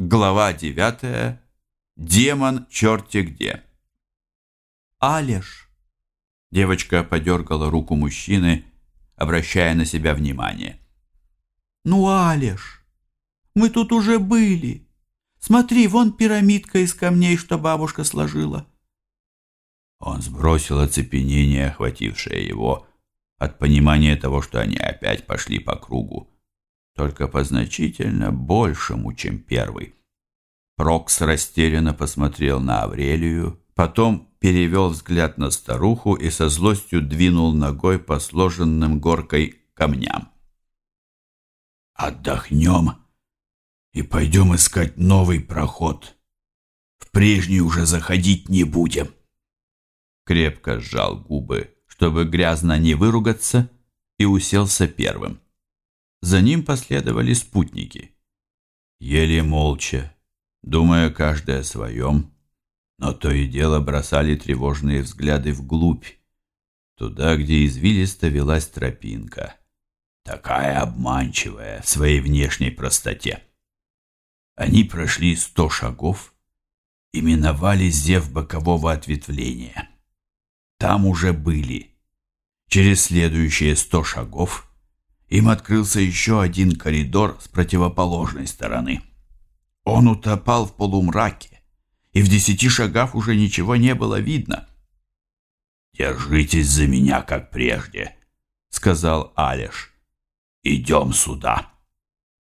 Глава девятая. Демон черти где. Алеш. Девочка подергала руку мужчины, обращая на себя внимание. Ну, Алеш, мы тут уже были. Смотри, вон пирамидка из камней, что бабушка сложила. Он сбросил оцепенение, охватившее его, от понимания того, что они опять пошли по кругу только по значительно большему, чем первый. Прокс растерянно посмотрел на Аврелию, потом перевел взгляд на старуху и со злостью двинул ногой по сложенным горкой камням. «Отдохнем и пойдем искать новый проход. В прежний уже заходить не будем». Крепко сжал губы, чтобы грязно не выругаться, и уселся первым. За ним последовали спутники. Еле молча, думая каждый о своем, но то и дело бросали тревожные взгляды вглубь, туда, где извилисто велась тропинка, такая обманчивая в своей внешней простоте. Они прошли сто шагов и миновали зев бокового ответвления. Там уже были. Через следующие сто шагов им открылся еще один коридор с противоположной стороны. Он утопал в полумраке, и в десяти шагах уже ничего не было видно. «Держитесь за меня, как прежде», — сказал Алеш. «Идем сюда».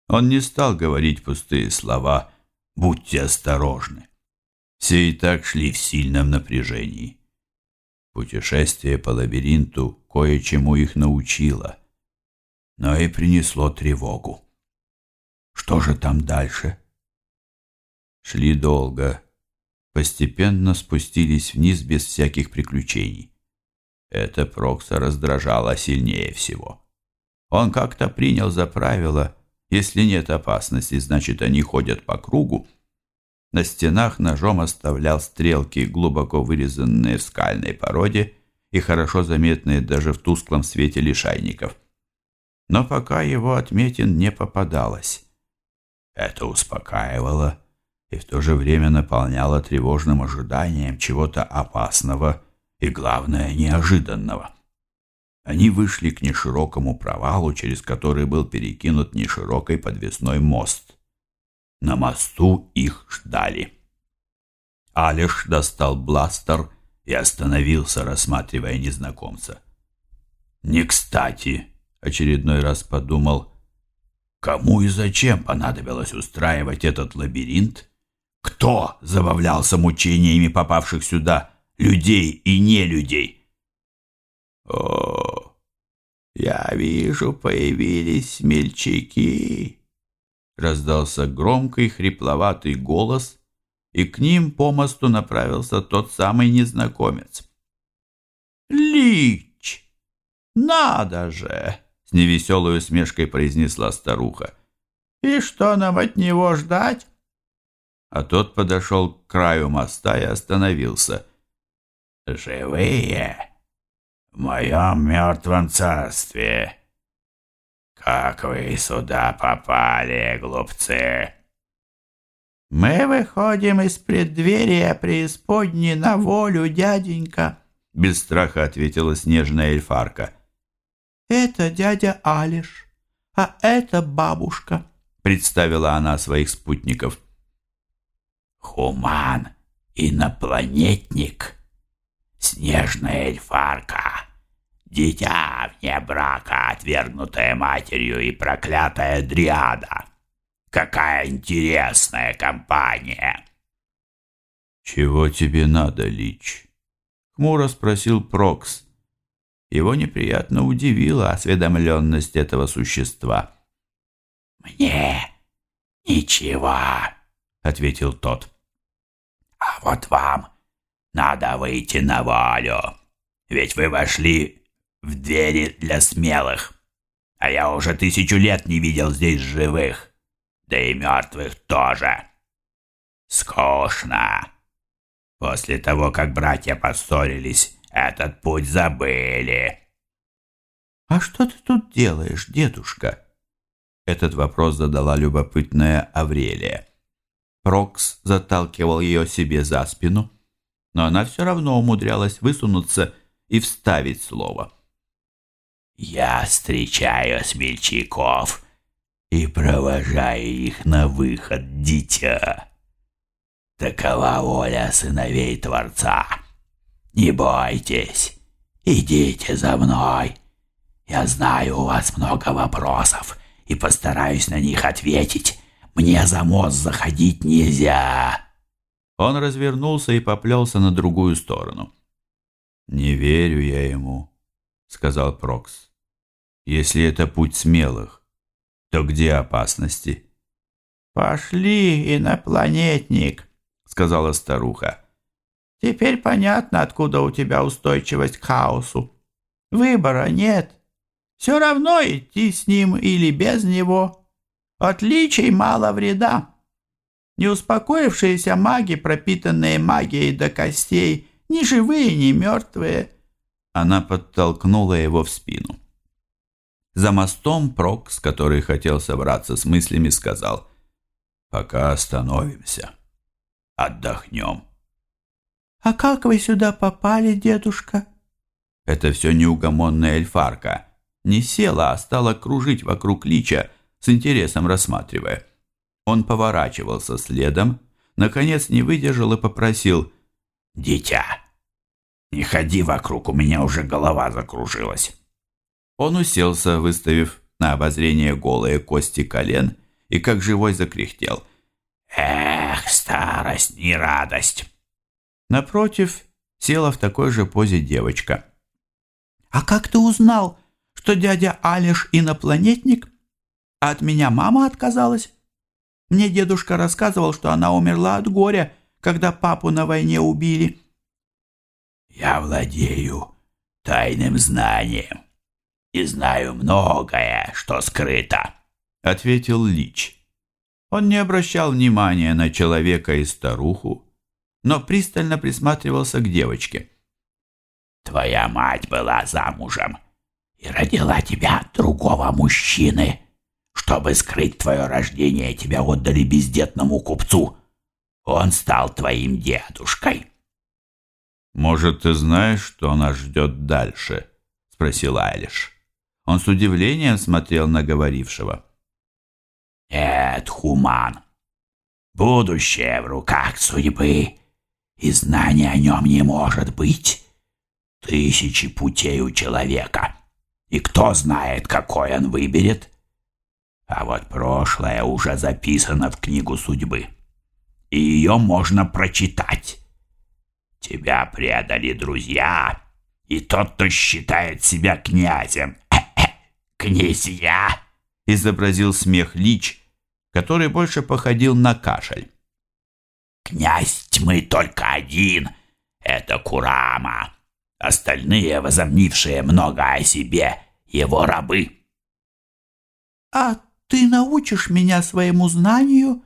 Он не стал говорить пустые слова «будьте осторожны». Все и так шли в сильном напряжении. Путешествие по лабиринту кое-чему их научило — но и принесло тревогу. Что же там дальше? Шли долго, постепенно спустились вниз без всяких приключений. Это Прокса раздражало сильнее всего. Он как-то принял за правило, если нет опасности, значит, они ходят по кругу. На стенах ножом оставлял стрелки, глубоко вырезанные в скальной породе и хорошо заметные даже в тусклом свете лишайников но пока его отметин не попадалось. Это успокаивало и в то же время наполняло тревожным ожиданием чего-то опасного и, главное, неожиданного. Они вышли к неширокому провалу, через который был перекинут неширокий подвесной мост. На мосту их ждали. Алиш достал бластер и остановился, рассматривая незнакомца. «Не кстати!» Очередной раз подумал, кому и зачем понадобилось устраивать этот лабиринт? Кто забавлялся мучениями попавших сюда людей и не людей? О, я вижу, появились смельчаки. Раздался громкий хрипловатый голос, и к ним по мосту направился тот самый незнакомец. «Лич! Надо же!» Невеселой усмешкой произнесла старуха. «И что нам от него ждать?» А тот подошел к краю моста и остановился. «Живые в моем мертвом царстве. Как вы сюда попали, глупцы?» «Мы выходим из преддверия преисподней на волю, дяденька», — без страха ответила снежная эльфарка. «Это дядя Алиш, а это бабушка», — представила она своих спутников. «Хуман, инопланетник, снежная эльфарка, дитя вне брака, отвергнутая матерью и проклятая дриада. Какая интересная компания!» «Чего тебе надо, Лич?» — хмуро спросил Прокс, его неприятно удивила осведомленность этого существа. «Мне ничего», — ответил тот. «А вот вам надо выйти на волю, ведь вы вошли в двери для смелых, а я уже тысячу лет не видел здесь живых, да и мертвых тоже. Скучно. После того, как братья поссорились, этот путь забыли. «А что ты тут делаешь, дедушка?» Этот вопрос задала любопытная Аврелия. Прокс заталкивал ее себе за спину, но она все равно умудрялась высунуться и вставить слово. «Я встречаю смельчаков и провожаю их на выход, дитя. Такова воля сыновей Творца. Не бойтесь, идите за мной. Я знаю, у вас много вопросов, и постараюсь на них ответить. Мне за мост заходить нельзя». Он развернулся и поплелся на другую сторону. «Не верю я ему», — сказал Прокс. «Если это путь смелых, то где опасности?» «Пошли, инопланетник», — сказала старуха. «Теперь понятно, откуда у тебя устойчивость к хаосу. Выбора нет. Все равно идти с ним или без него. Отличий мало вреда. Неуспокоившиеся маги, пропитанные магией до костей, ни живые, ни мертвые». Она подтолкнула его в спину. За мостом Прокс, который хотел собраться с мыслями, сказал «Пока остановимся, отдохнем». «А как вы сюда попали, дедушка?» Это все неугомонная эльфарка. Не села, а стала кружить вокруг лича, с интересом рассматривая. Он поворачивался следом, наконец не выдержал и попросил «Дитя, не ходи вокруг, у меня уже голова закружилась». Он уселся, выставив на обозрение голые кости колен, и как живой закряхтел. «Эх, старость, не радость!» Напротив села в такой же позе девочка. «А как ты узнал, что дядя Алиш инопланетник? А от меня мама отказалась? Мне дедушка рассказывал, что она умерла от горя, когда папу на войне убили». «Я владею тайным знанием и знаю многое, что скрыто», — ответил Лич. Он не обращал внимания на человека и старуху, но пристально присматривался к девочке. «Твоя мать была замужем и родила тебя от другого мужчины. Чтобы скрыть твое рождение, тебя отдали бездетному купцу. Он стал твоим дедушкой». «Может, ты знаешь, что нас ждет дальше?» — спросил Айлиш. Он с удивлением смотрел на говорившего. «Нет, Хуман, будущее в руках судьбы, и знания о нем не может быть. Тысячи путей у человека, и кто знает, какой он выберет. А вот прошлое уже записано в книгу судьбы, и ее можно прочитать. Тебя предали друзья, и тот, кто считает себя князем, «Князья!» — изобразил смех Лич, который больше походил на кашель. «Князь тьмы только один — это Курама. Остальные, возомнившие много о себе, его рабы». «А ты научишь меня своему знанию?»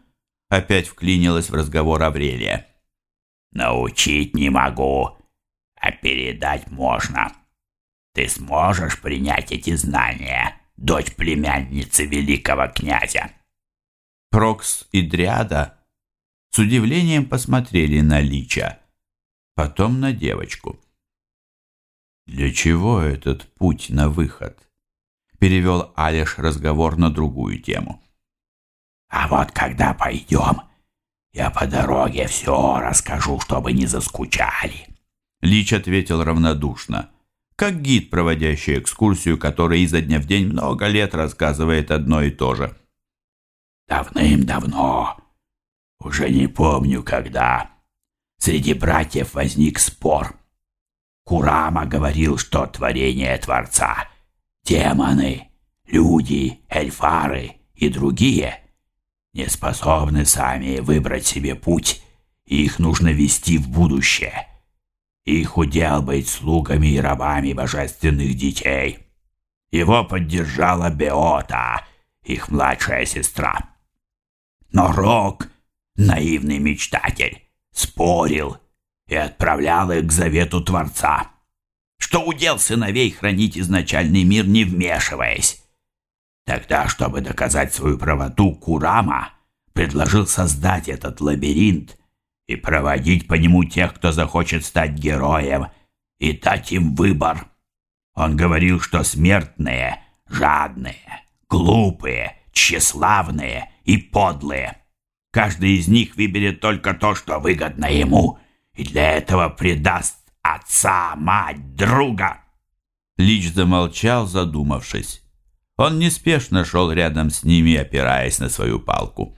Опять вклинилась в разговор Аврелия. «Научить не могу, а передать можно. Ты сможешь принять эти знания, дочь племянницы великого князя?» Прокс и Дриада с удивлением посмотрели на Лича, потом на девочку. «Для чего этот путь на выход?» Перевел Алиш разговор на другую тему. «А вот когда пойдем, я по дороге все расскажу, чтобы не заскучали». Лич ответил равнодушно как гид, проводящий экскурсию, который изо дня в день много лет рассказывает одно и то же. Давным-давно, уже не помню когда, среди братьев возник спор. Курама говорил, что творение Творца, демоны, люди, эльфары и другие не способны сами выбрать себе путь, и их нужно вести в будущее – их удел быть слугами и рабами божественных детей. Его поддержала Беота, их младшая сестра. Но Рок, наивный мечтатель, спорил и отправлял их к завету Творца, что удел сыновей хранить изначальный мир, не вмешиваясь. Тогда, чтобы доказать свою правоту, Курама предложил создать этот лабиринт и проводить по нему тех, кто захочет стать героем, и дать им выбор. Он говорил, что смертные, жадные, глупые, тщеславные и подлые. Каждый из них выберет только то, что выгодно ему, и для этого предаст отца, мать, друга. Лич замолчал, задумавшись. Он неспешно шел рядом с ними, опираясь на свою палку.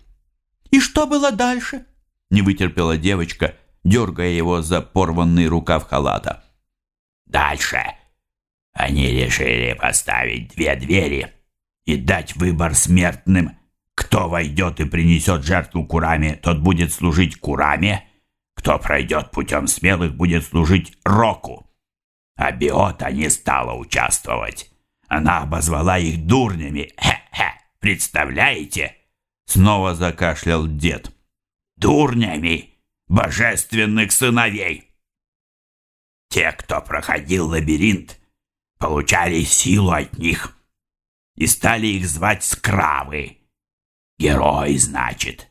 «И что было дальше?» — не вытерпела девочка, дергая его за порванный рукав халата. «Дальше они решили поставить две двери и дать выбор смертным. Кто войдет и принесет жертву Кураме, тот будет служить Кураме, кто пройдет путем смелых, будет служить Року. А Биота не стала участвовать. Она обозвала их дурнями. Хе-хе, представляете?» Снова закашлял дед. «Дурнями божественных сыновей!» Те, кто проходил лабиринт, получали силу от них и стали их звать скравы. Герой, значит.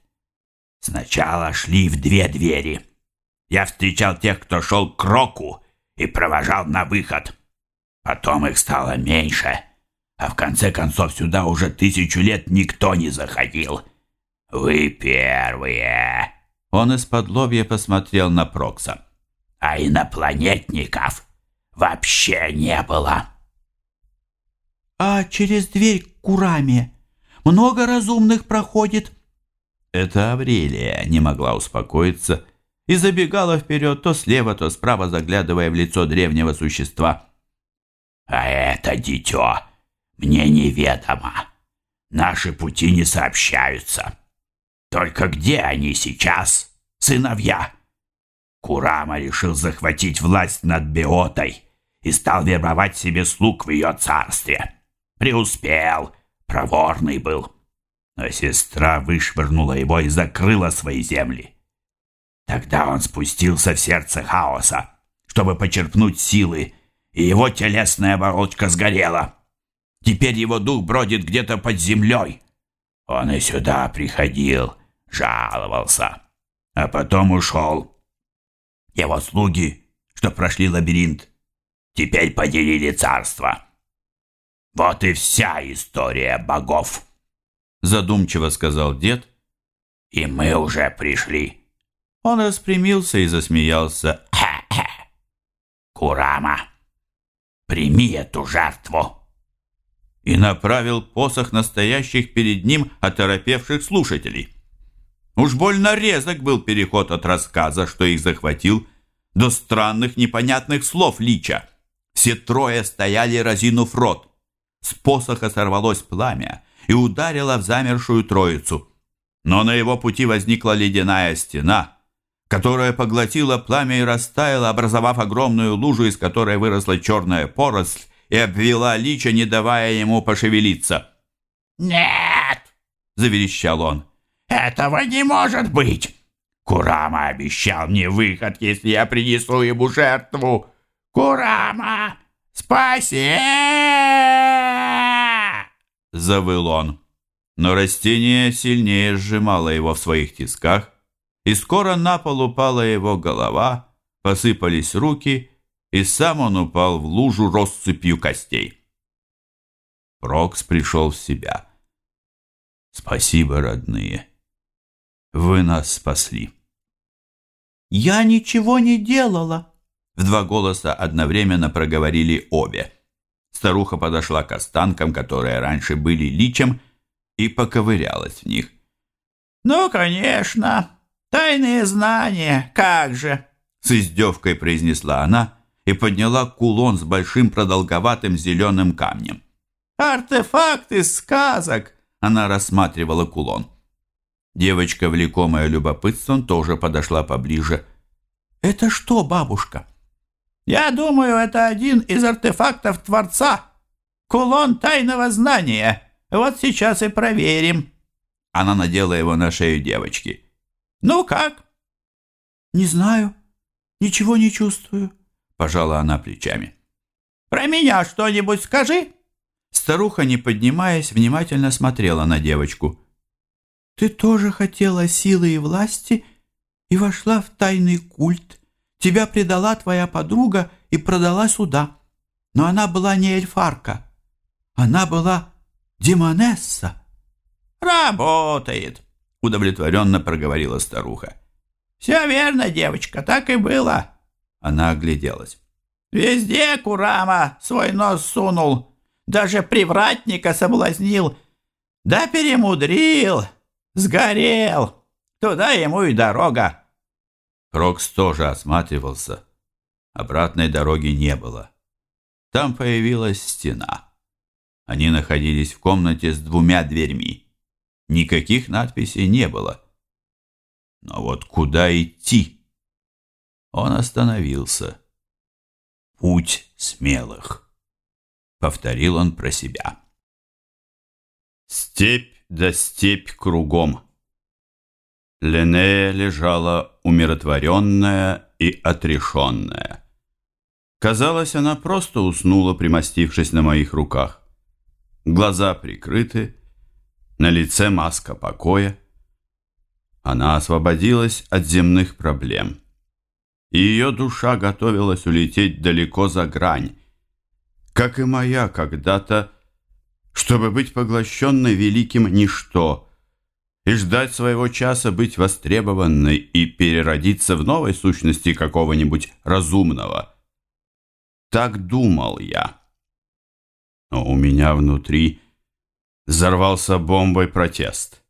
Сначала шли в две двери. Я встречал тех, кто шел к Року и провожал на выход. Потом их стало меньше, а в конце концов сюда уже тысячу лет никто не заходил. Вы первые. Он из-под лобья посмотрел на Прокса. А инопланетников вообще не было. А через дверь к Кураме много разумных проходит? Это Аврелия не могла успокоиться и забегала вперед то слева, то справа, заглядывая в лицо древнего существа. «А это дитё мне неведомо. Наши пути не сообщаются. Только где они сейчас, сыновья?» Курама решил захватить власть над Биотой и стал вербовать себе слуг в ее царстве. Преуспел, проворный был. Но сестра вышвырнула его и закрыла свои земли. Тогда он спустился в сердце хаоса, чтобы почерпнуть силы, и его телесная оболочка сгорела. Теперь его дух бродит где-то под землей. Он и сюда приходил, жаловался, а потом ушел. Его слуги, что прошли лабиринт, теперь поделили царство. Вот и вся история богов. Задумчиво сказал дед. И мы уже пришли. Он распрямился и засмеялся. Хе-хе. Курама, прими эту жертву. И направил посох настоящих перед ним оторопевших слушателей. Уж больно резок был переход от рассказа, что их захватил, до странных непонятных слов Лича. Все трое стояли, разинув рот. С посоха сорвалось пламя и ударило в замершую троицу. Но на его пути возникла ледяная стена — которая поглотила пламя и растаяла, образовав огромную лужу, из которой выросла черная поросль и обвела лича, не давая ему пошевелиться. «Нет!» — заверещал он. «Этого не может быть! Курама обещал мне выход, если я принесу ему жертву! Курама, спаси!» Завыл он. Но растение сильнее сжимало его в своих тисках, и скоро на пол упала его голова, посыпались руки, и сам он упал в лужу россыпью костей. Прокс пришел в себя. «Спасибо, родные. Вы нас спасли». «Я ничего не делала!» В два голоса одновременно проговорили обе. Старуха подошла к останкам, которые раньше были личем, и поковырялась в них. «Ну, конечно!» «Тайные знания, как же!» С издевкой произнесла она и подняла кулон с большим продолговатым зеленым камнем. «Артефакт из сказок!» Она рассматривала кулон. Девочка, влекомая любопытством, тоже подошла поближе. «Это что, бабушка?» «Я думаю, это один из артефактов Творца. Кулон тайного знания. Вот сейчас и проверим». Она надела его на шею девочки. «Ну как?» «Не знаю. Ничего не чувствую», — пожала она плечами. «Про меня что-нибудь скажи». Старуха, не поднимаясь, внимательно смотрела на девочку. ты тоже хотела силы и власти и вошла в тайный культ. Тебя предала твоя подруга и продала сюда. Но она была не эльфарка. Она была демонесса. «Работает!» — удовлетворенно проговорила старуха. «Все верно, девочка, так и было!» Она огляделась. «Везде Курама свой нос сунул, даже привратника соблазнил, да перемудрил, сгорел, туда ему и дорога». Крокс тоже осматривался. Обратной дороги не было. Там появилась стена. Они находились в комнате с двумя дверьми. Никаких надписей не было. Но вот куда идти? Он остановился. Путь смелых. Повторил он про себя. Степь да степь кругом. Ленея лежала умиротворенная и отрешенная. Казалось, она просто уснула, примостившись на моих руках. Глаза прикрыты, на лице маска покоя. Она освободилась от земных проблем. И ее душа готовилась улететь далеко за грань, как и моя когда-то, чтобы быть поглощенной великим ничто и ждать своего часа быть востребованной и переродиться в новой сущности какого-нибудь разумного. Так думал я. Но у меня внутри взорвался бомбой протест.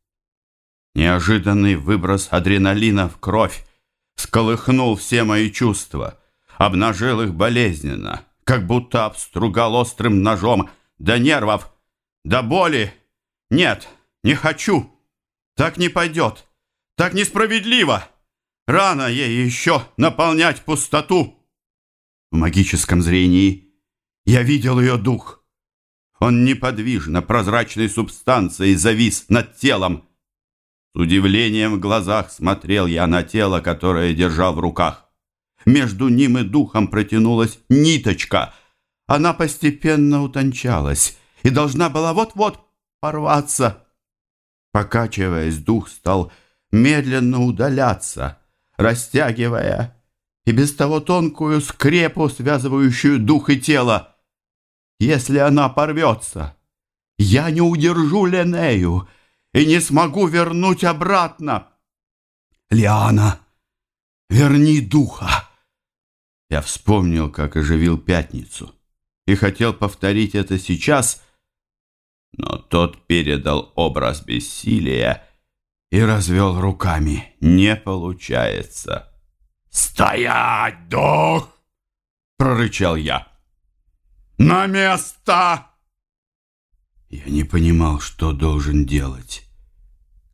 Неожиданный выброс адреналина в кровь сколыхнул все мои чувства, обнажил их болезненно, как будто обстругал острым ножом до нервов, до боли. Нет, не хочу. Так не пойдет. Так несправедливо. Рано ей еще наполнять пустоту. В магическом зрении я видел ее дух. Он неподвижно, прозрачной субстанцией завис над телом. С удивлением в глазах смотрел я на тело, которое держал в руках. Между ним и духом протянулась ниточка. Она постепенно утончалась и должна была вот-вот порваться. Покачиваясь, дух стал медленно удаляться, растягивая и без того тонкую скрепу, связывающую дух и тело. Если она порвется, я не удержу Ленею и не смогу вернуть обратно. Лиана, верни духа. Я вспомнил, как оживил пятницу, и хотел повторить это сейчас, но тот передал образ бессилия и развел руками. Не получается. «Стоять, дух!» — прорычал я. «На место!» Я не понимал, что должен делать.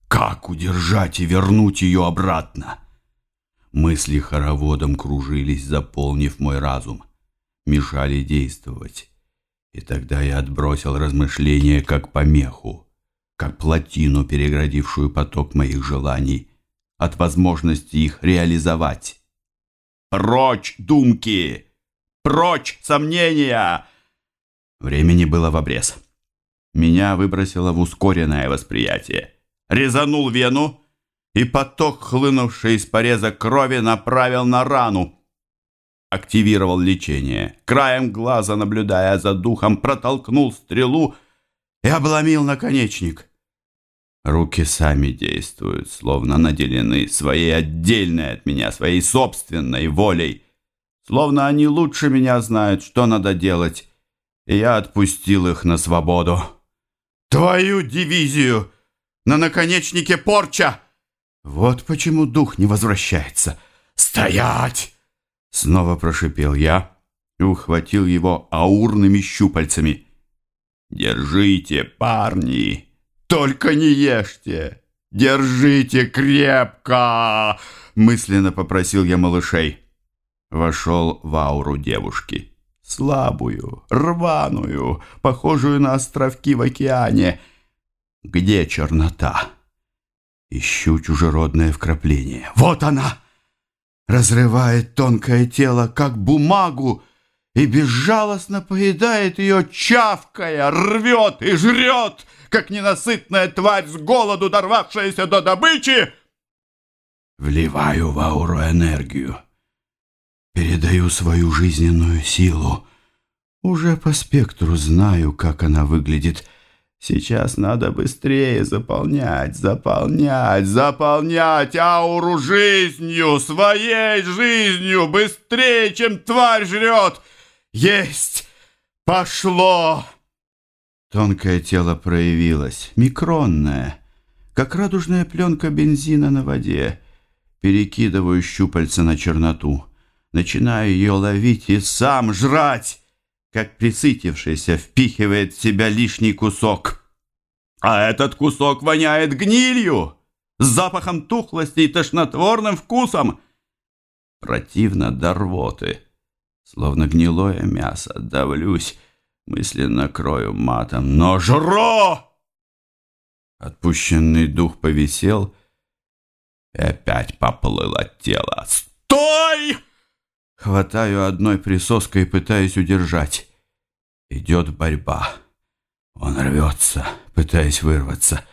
Как удержать и вернуть ее обратно? Мысли хороводом кружились, заполнив мой разум. Мешали действовать. И тогда я отбросил размышления как помеху, как плотину, переградившую поток моих желаний, от возможности их реализовать. «Прочь, думки! Прочь, сомнения!» Времени было в обрез. Меня выбросило в ускоренное восприятие. Резанул вену, и поток, хлынувший из пореза крови, направил на рану. Активировал лечение. Краем глаза, наблюдая за духом, протолкнул стрелу и обломил наконечник. Руки сами действуют, словно наделены своей отдельной от меня, своей собственной волей. Словно они лучше меня знают, что надо делать и я отпустил их на свободу. «Твою дивизию! На наконечнике порча!» Вот почему дух не возвращается. «Стоять!» Снова прошипел я и ухватил его аурными щупальцами. «Держите, парни! Только не ешьте! Держите крепко!» Мысленно попросил я малышей. Вошел в ауру девушки слабую, рваную, похожую на островки в океане. Где чернота? Ищу чужеродное вкрапление. Вот она! Разрывает тонкое тело, как бумагу, и безжалостно поедает ее, чавкая, рвет и жрет, как ненасытная тварь с голоду, дорвавшаяся до добычи. Вливаю в ауру энергию. Передаю свою жизненную силу. Уже по спектру знаю, как она выглядит. Сейчас надо быстрее заполнять, заполнять, заполнять ауру жизнью, своей жизнью, быстрее, чем тварь жрет. Есть! Пошло! Тонкое тело проявилось, микронное, как радужная пленка бензина на воде. Перекидываю щупальца на черноту. Начинаю ее ловить и сам жрать, как присытившийся впихивает в себя лишний кусок. А этот кусок воняет гнилью, с запахом тухлости и тошнотворным вкусом. Противно до рвоты, словно гнилое мясо, давлюсь, мысленно крою матом, но жро! Отпущенный дух повисел и опять поплыл от тела. «Стой!» Хватаю одной присоской и пытаюсь удержать. Идет борьба. Он рвется, пытаясь вырваться.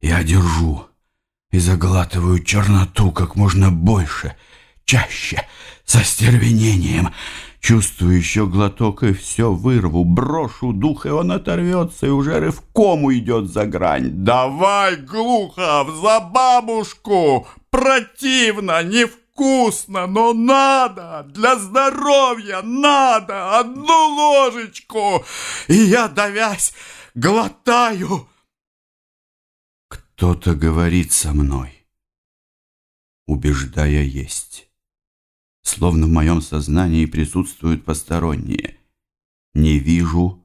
Я держу и заглатываю черноту как можно больше, чаще, со стервенением. Чувствую еще глоток и все вырву, брошу дух, и он оторвется и уже рывком уйдет за грань. «Давай, Глухов, за бабушку! Противно, не в вкусно, но надо, для здоровья надо, одну ложечку. И я, давясь, глотаю. Кто-то говорит со мной, убеждая есть. Словно в моем сознании присутствуют посторонние. Не вижу,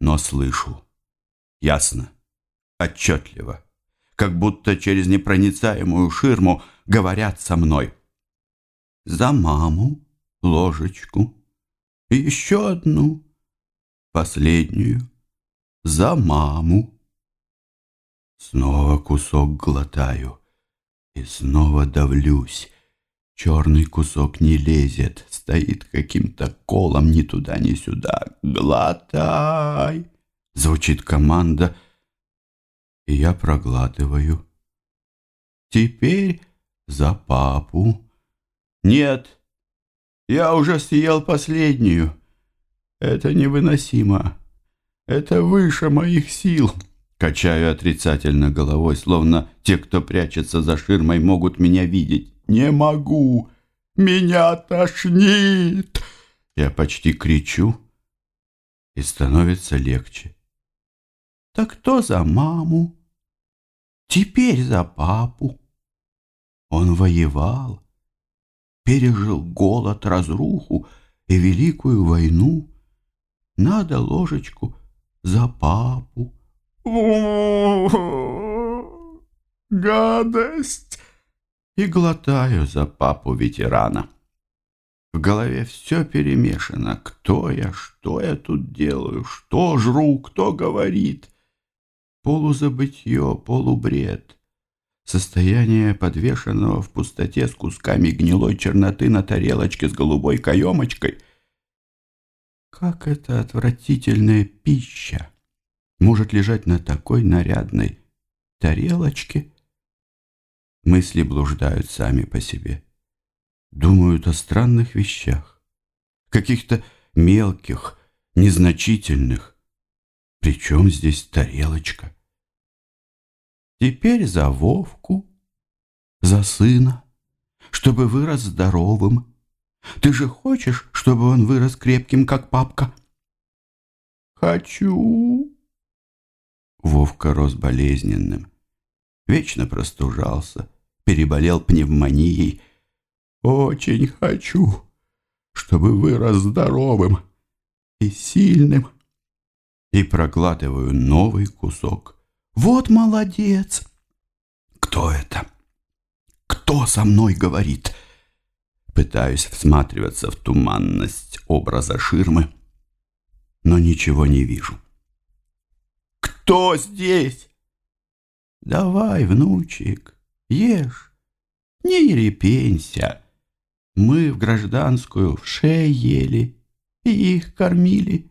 но слышу. Ясно, отчетливо, как будто через непроницаемую ширму говорят со мной. За маму ложечку, и еще одну, последнюю, за маму. Снова кусок глотаю и снова давлюсь. Черный кусок не лезет, стоит каким-то колом ни туда, ни сюда. «Глотай!» Звучит команда, и я проглатываю. Теперь за папу. Нет, я уже съел последнюю. Это невыносимо. Это выше моих сил. Качаю отрицательно головой, словно те, кто прячется за ширмой, могут меня видеть. Не могу. Меня тошнит. Я почти кричу, и становится легче. Так кто за маму? Теперь за папу. Он воевал, пережил голод, разруху и великую войну. Надо ложечку за папу. гадость! И глотаю за папу ветерана. В голове все перемешано. Кто я, что я тут делаю, что жру, кто говорит. Полузабытье, полубред состояние подвешенного в пустоте с кусками гнилой черноты на тарелочке с голубой каемочкой. Как эта отвратительная пища может лежать на такой нарядной тарелочке? Мысли блуждают сами по себе. Думают о странных вещах, каких-то мелких, незначительных. Причем здесь тарелочка? Теперь за Вовку, за сына, чтобы вырос здоровым. Ты же хочешь, чтобы он вырос крепким, как папка? Хочу. Вовка рос болезненным, вечно простужался, переболел пневмонией. Очень хочу, чтобы вырос здоровым и сильным. И проглатываю новый кусок вот молодец. Кто это? Кто со мной говорит? Пытаюсь всматриваться в туманность образа ширмы, но ничего не вижу. Кто здесь? Давай, внучек, ешь, не ерепенься. Мы в гражданскую в шее ели и их кормили.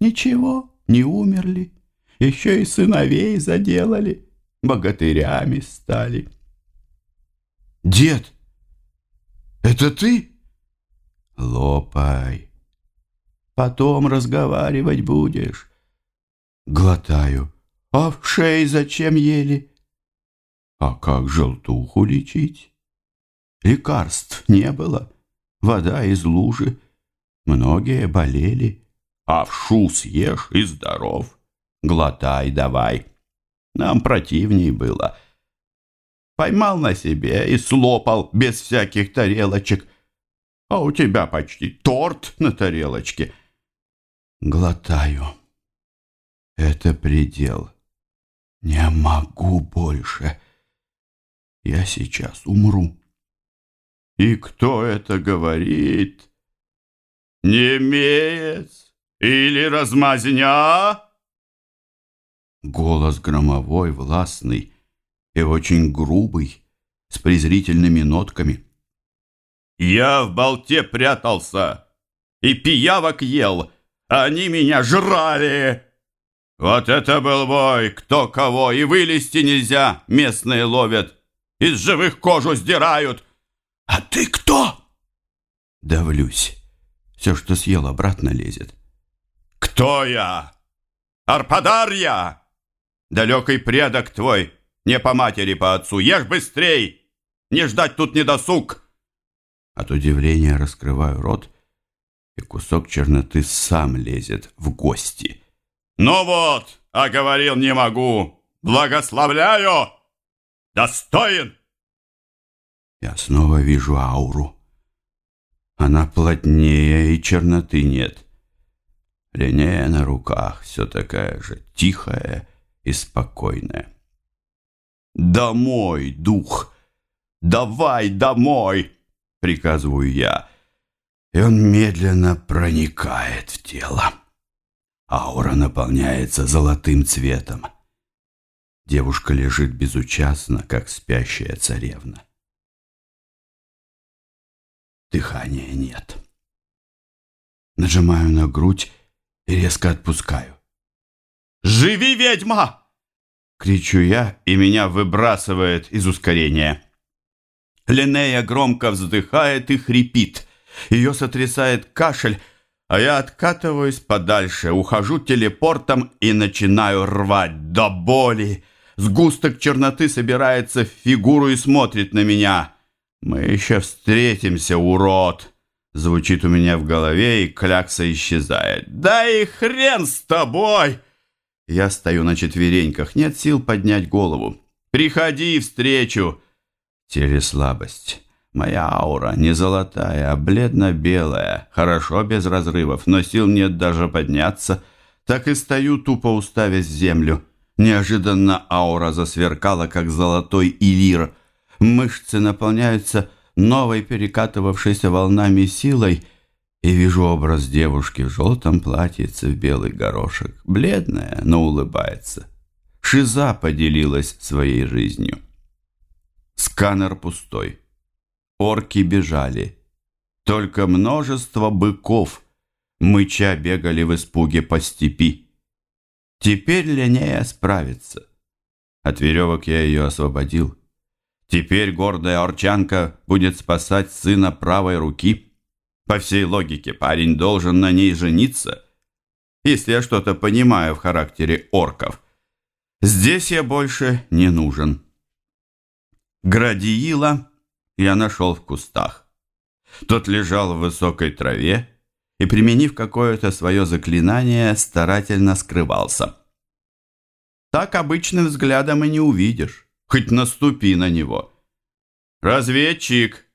Ничего, не умерли Еще и сыновей заделали, богатырями стали. Дед, это ты? Лопай. Потом разговаривать будешь. Глотаю. А в шее зачем ели? А как желтуху лечить? Лекарств не было. Вода из лужи. Многие болели. А вшу съешь и здоров. Глотай давай. Нам противней было. Поймал на себе и слопал без всяких тарелочек. А у тебя почти торт на тарелочке. Глотаю. Это предел. Не могу больше. Я сейчас умру. И кто это говорит? Немец или размазня? Голос громовой, властный и очень грубый, с презрительными нотками. «Я в болте прятался и пиявок ел, а они меня жрали!» «Вот это был бой! Кто кого! И вылезти нельзя! Местные ловят! Из живых кожу сдирают! А ты кто?» Давлюсь. Все, что съел, обратно лезет. «Кто я? Арпадар Далекий предок твой, не по матери, по отцу. Ешь быстрей! Не ждать тут недосуг!» От удивления раскрываю рот, и кусок черноты сам лезет в гости. «Ну вот, а говорил не могу! Благословляю! Достоин!» Я снова вижу ауру. Она плотнее, и черноты нет. Линея на руках все такая же тихая и спокойная. «Домой, дух! Давай домой!» — приказываю я. И он медленно проникает в тело. Аура наполняется золотым цветом. Девушка лежит безучастно, как спящая царевна. Дыхания нет. Нажимаю на грудь и резко отпускаю. «Живи, ведьма!» Кричу я, и меня выбрасывает из ускорения. Линея громко вздыхает и хрипит. Ее сотрясает кашель, а я откатываюсь подальше, ухожу телепортом и начинаю рвать до боли. Сгусток черноты собирается в фигуру и смотрит на меня. «Мы еще встретимся, урод!» Звучит у меня в голове, и клякса исчезает. «Да и хрен с тобой!» Я стою на четвереньках, нет сил поднять голову. «Приходи встречу!» теле слабость. Моя аура не золотая, а бледно-белая. Хорошо без разрывов, но сил нет даже подняться. Так и стою, тупо уставясь в землю. Неожиданно аура засверкала, как золотой илир. Мышцы наполняются новой перекатывавшейся волнами силой, и вижу образ девушки в желтом платьице в белый горошек. Бледная, но улыбается. Шиза поделилась своей жизнью. Сканер пустой. Орки бежали. Только множество быков, мыча бегали в испуге по степи. Теперь Линея справится. От веревок я ее освободил. Теперь гордая орчанка будет спасать сына правой руки. По всей логике парень должен на ней жениться, если я что-то понимаю в характере орков. Здесь я больше не нужен. Градиила я нашел в кустах. Тот лежал в высокой траве и, применив какое-то свое заклинание, старательно скрывался. Так обычным взглядом и не увидишь, хоть наступи на него. «Разведчик,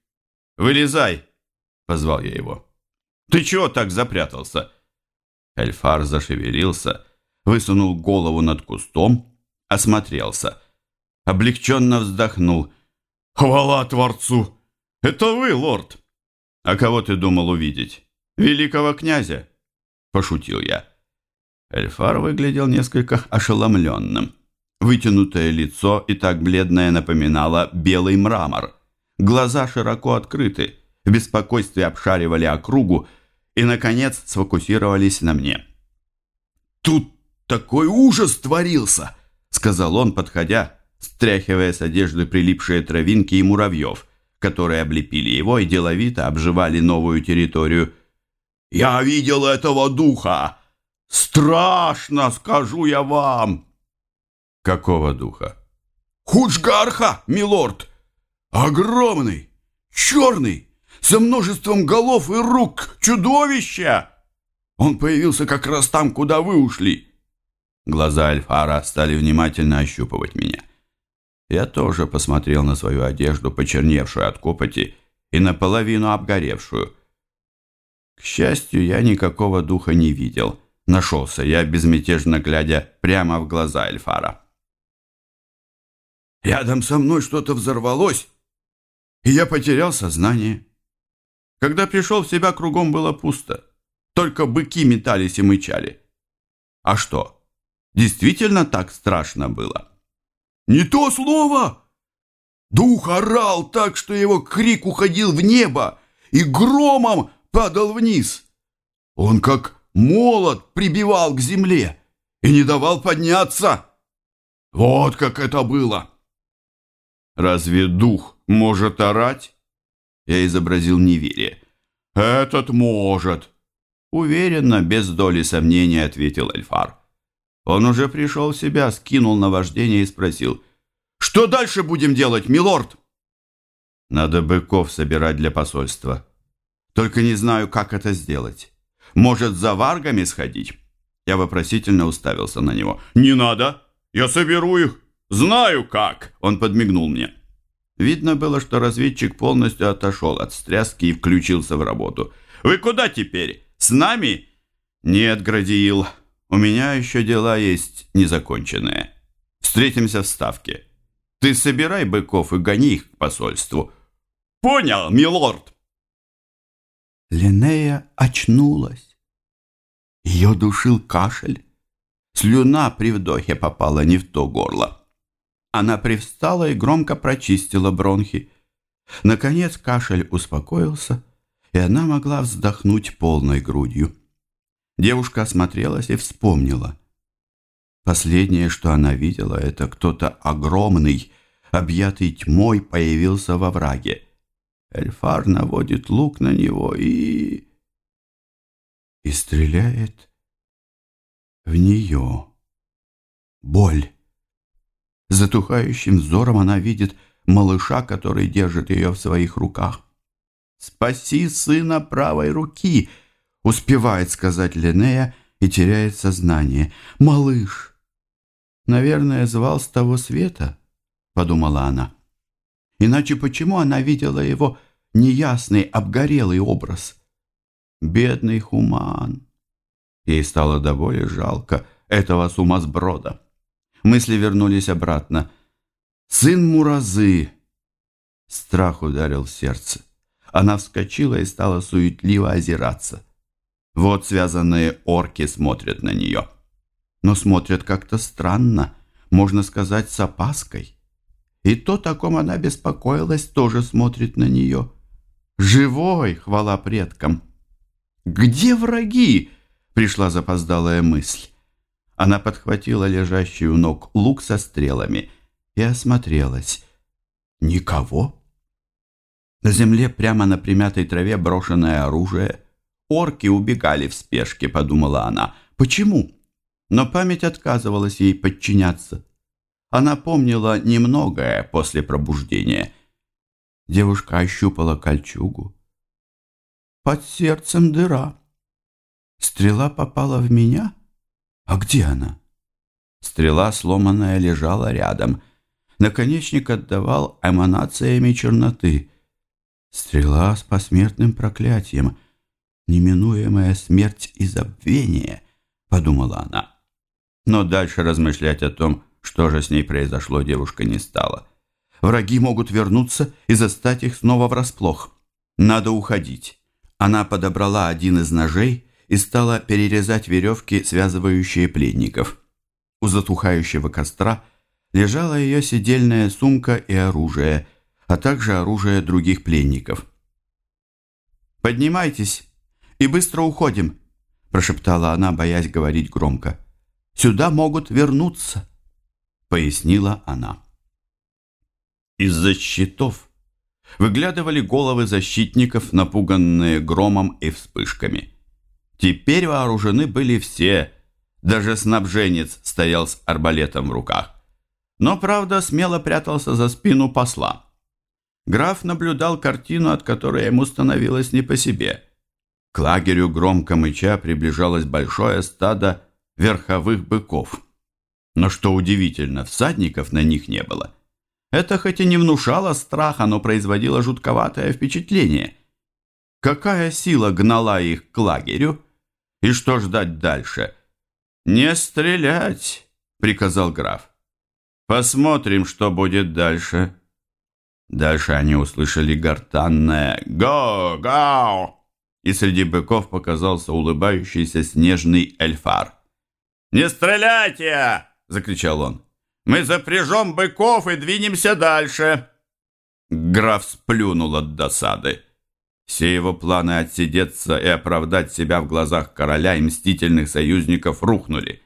вылезай!» — позвал я его. «Ты чего так запрятался?» Эльфар зашевелился, высунул голову над кустом, осмотрелся, облегченно вздохнул — «Хвала Творцу! Это вы, лорд!» «А кого ты думал увидеть? Великого князя?» Пошутил я. Эльфар выглядел несколько ошеломленным. Вытянутое лицо и так бледное напоминало белый мрамор. Глаза широко открыты, в беспокойстве обшаривали округу и, наконец, сфокусировались на мне. «Тут такой ужас творился!» — сказал он, подходя, стряхивая с одежды прилипшие травинки и муравьев, которые облепили его и деловито обживали новую территорию. «Я видел этого духа! Страшно, скажу я вам!» «Какого духа?» «Худжгарха, милорд! Огромный, черный, со множеством голов и рук, чудовища! Он появился как раз там, куда вы ушли!» Глаза Альфара стали внимательно ощупывать меня. Я тоже посмотрел на свою одежду, почерневшую от копоти и наполовину обгоревшую. К счастью, я никакого духа не видел. Нашелся я, безмятежно глядя прямо в глаза Эльфара. «Рядом со мной что-то взорвалось, и я потерял сознание. Когда пришел в себя, кругом было пусто. Только быки метались и мычали. А что, действительно так страшно было?» «Не то слово!» Дух орал так, что его крик уходил в небо и громом падал вниз. Он как молот прибивал к земле и не давал подняться. Вот как это было. «Разве дух может орать?» Я изобразил неверие. «Этот может!» Уверенно, без доли сомнения, ответил Эльфар. Он уже пришел в себя, скинул на вождение и спросил. «Что дальше будем делать, милорд?» «Надо быков собирать для посольства. Только не знаю, как это сделать. Может, за варгами сходить?» Я вопросительно уставился на него. «Не надо! Я соберу их! Знаю как!» Он подмигнул мне. Видно было, что разведчик полностью отошел от стряски и включился в работу. «Вы куда теперь? С нами?» «Нет, Градиил, у меня еще дела есть незаконченные. Встретимся в Ставке. Ты собирай быков и гони их к посольству. Понял, милорд. Линея очнулась. Ее душил кашель. Слюна при вдохе попала не в то горло. Она привстала и громко прочистила бронхи. Наконец кашель успокоился, и она могла вздохнуть полной грудью. Девушка осмотрелась и вспомнила. Последнее, что она видела, это кто-то огромный, объятый тьмой, появился во враге. Эльфар наводит лук на него и... и стреляет в нее. Боль. Затухающим взором она видит малыша, который держит ее в своих руках. «Спаси сына правой руки!» Успевает сказать Линея и теряет сознание. «Малыш!» «Наверное, звал с того света», — подумала она. «Иначе почему она видела его неясный, обгорелый образ?» «Бедный Хуман!» Ей стало до боли жалко этого сумасброда. Мысли вернулись обратно. «Сын Муразы!» Страх ударил в сердце. Она вскочила и стала суетливо озираться. Вот связанные орки смотрят на нее. Но смотрят как-то странно, можно сказать, с опаской. И то, о ком она беспокоилась, тоже смотрит на нее. Живой, хвала предкам. «Где враги?» — пришла запоздалая мысль. Она подхватила лежащий у ног лук со стрелами и осмотрелась. Никого. На земле прямо на примятой траве брошенное оружие — Орки убегали в спешке, подумала она. Почему? Но память отказывалась ей подчиняться. Она помнила немногое после пробуждения. Девушка ощупала кольчугу. Под сердцем дыра. Стрела попала в меня? А где она? Стрела, сломанная, лежала рядом. Наконечник отдавал эманациями черноты. Стрела с посмертным проклятием — неминуемая смерть и забвение, подумала она. Но дальше размышлять о том, что же с ней произошло, девушка не стала. Враги могут вернуться и застать их снова врасплох. Надо уходить. Она подобрала один из ножей и стала перерезать веревки, связывающие пленников. У затухающего костра лежала ее сидельная сумка и оружие, а также оружие других пленников. «Поднимайтесь!» и быстро уходим», — прошептала она, боясь говорить громко. сюда могут вернуться, пояснила она. Из-за щитов выглядывали головы защитников, напуганные громом и вспышками. Теперь вооружены были все, даже снабженец стоял с арбалетом в руках. Но, правда, смело прятался за спину посла. Граф наблюдал картину, от которой ему становилось не по себе. К лагерю громко мыча приближалось большое стадо верховых быков. Но что удивительно, всадников на них не было. Это хоть и не внушало страха, но производило жутковатое впечатление. Какая сила гнала их к лагерю? И что ждать дальше? «Не стрелять!» — приказал граф. «Посмотрим, что будет дальше». Дальше они услышали гортанное «Го! Гау!» И среди быков показался улыбающийся снежный эльфар. «Не стреляйте!» — закричал он. «Мы запряжем быков и двинемся дальше!» Граф сплюнул от досады. Все его планы отсидеться и оправдать себя в глазах короля и мстительных союзников рухнули.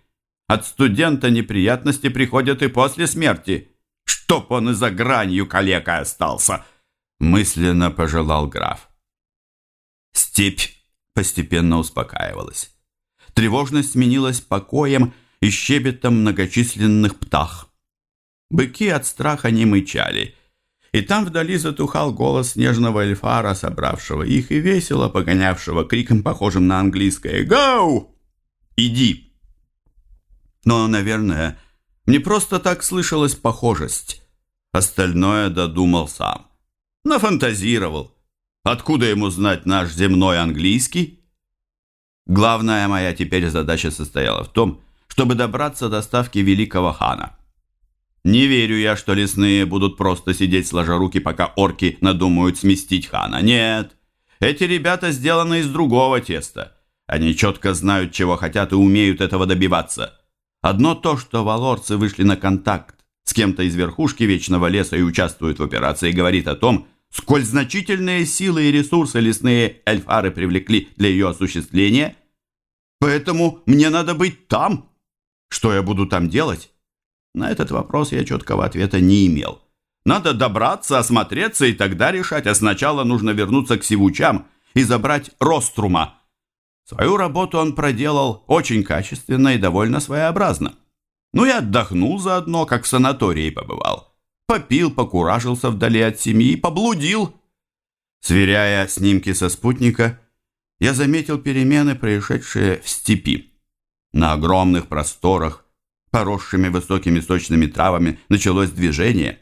От студента неприятности приходят и после смерти. Чтоб он и за гранью калека остался, мысленно пожелал граф. Степь постепенно успокаивалась. Тревожность сменилась покоем и щебетом многочисленных птах. Быки от страха не мычали – и там вдали затухал голос снежного эльфара, собравшего их и весело погонявшего криком, похожим на английское «Гоу!» «Иди!» Но, наверное, мне просто так слышалась похожесть. Остальное додумал сам. Нафантазировал. Откуда ему знать наш земной английский? Главная моя теперь задача состояла в том, чтобы добраться до ставки великого хана – не верю я, что лесные будут просто сидеть сложа руки, пока орки надумают сместить хана. Нет, эти ребята сделаны из другого теста. Они четко знают, чего хотят и умеют этого добиваться. Одно то, что валорцы вышли на контакт с кем-то из верхушки Вечного Леса и участвуют в операции, говорит о том, сколь значительные силы и ресурсы лесные эльфары привлекли для ее осуществления. Поэтому мне надо быть там. Что я буду там делать? На этот вопрос я четкого ответа не имел. Надо добраться, осмотреться и тогда решать, а сначала нужно вернуться к сивучам и забрать Рострума. Свою работу он проделал очень качественно и довольно своеобразно. Ну и отдохнул заодно, как в санатории побывал. Попил, покуражился вдали от семьи, поблудил. Сверяя снимки со спутника, я заметил перемены, происшедшие в степи. На огромных просторах поросшими высокими сочными травами, началось движение.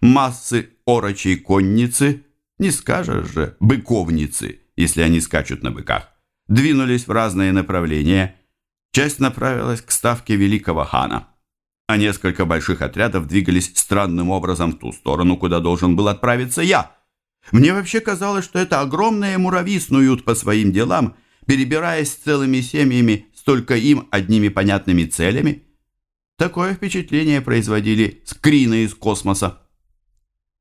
Массы орочей конницы, не скажешь же, быковницы, если они скачут на быках, двинулись в разные направления. Часть направилась к ставке великого хана, а несколько больших отрядов двигались странным образом в ту сторону, куда должен был отправиться я. Мне вообще казалось, что это огромные муравьи снуют по своим делам, перебираясь целыми семьями с только им одними понятными целями – Такое впечатление производили скрины из космоса.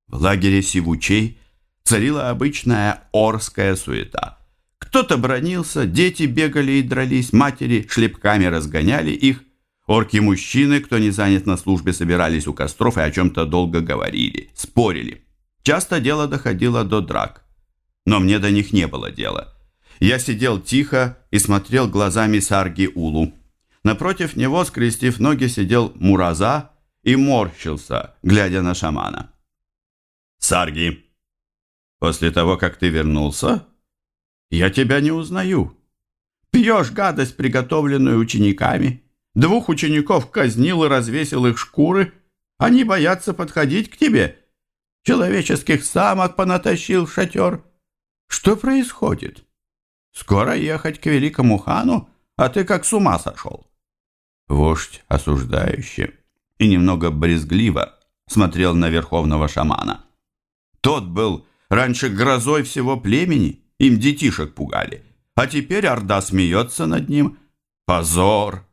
В лагере сивучей царила обычная орская суета. Кто-то бронился, дети бегали и дрались, матери шлепками разгоняли их. Орки-мужчины, кто не занят на службе, собирались у костров и о чем-то долго говорили, спорили. Часто дело доходило до драк. Но мне до них не было дела. Я сидел тихо и смотрел глазами Сарги Улу. Напротив него, скрестив ноги, сидел Мураза и морщился, глядя на шамана. «Сарги, после того, как ты вернулся, я тебя не узнаю. Пьешь гадость, приготовленную учениками. Двух учеников казнил и развесил их шкуры. Они боятся подходить к тебе. Человеческих самок понатащил в шатер. Что происходит? Скоро ехать к великому хану, а ты как с ума сошел. Вождь осуждающе и немного брезгливо смотрел на верховного шамана. Тот был раньше грозой всего племени, им детишек пугали, а теперь Орда смеется над ним. Позор!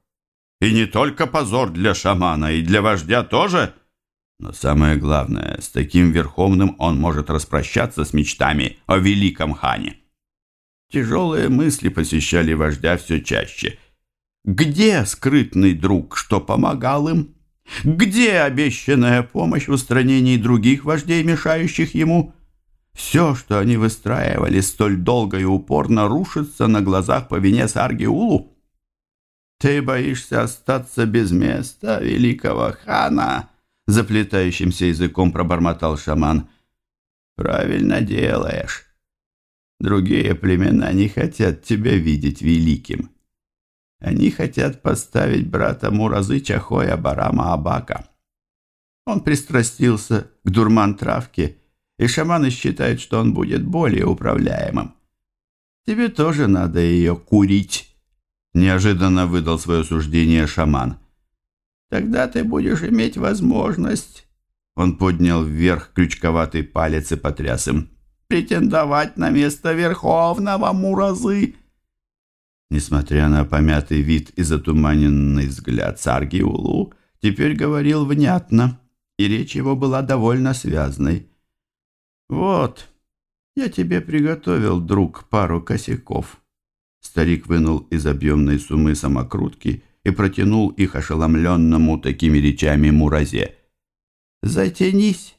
И не только позор для шамана, и для вождя тоже. Но самое главное, с таким верховным он может распрощаться с мечтами о великом хане. Тяжелые мысли посещали вождя все чаще – Где скрытный друг, что помогал им? Где обещанная помощь в устранении других вождей, мешающих ему? Все, что они выстраивали столь долго и упорно, рушится на глазах по вине Саргиулу. Ты боишься остаться без места, великого хана? Заплетающимся языком пробормотал шаман. Правильно делаешь. Другие племена не хотят тебя видеть великим. Они хотят поставить брата Муразы Чахоя Барама Абака. Он пристрастился к дурман-травке, и шаманы считают, что он будет более управляемым. Тебе тоже надо ее курить, неожиданно выдал свое суждение шаман. Тогда ты будешь иметь возможность, он поднял вверх крючковатый палец и потряс им, претендовать на место верховного Муразы. Несмотря на помятый вид и затуманенный взгляд Саргиулу, теперь говорил внятно, и речь его была довольно связной. «Вот, я тебе приготовил, друг, пару косяков». Старик вынул из объемной суммы самокрутки и протянул их ошеломленному такими речами Муразе. «Затянись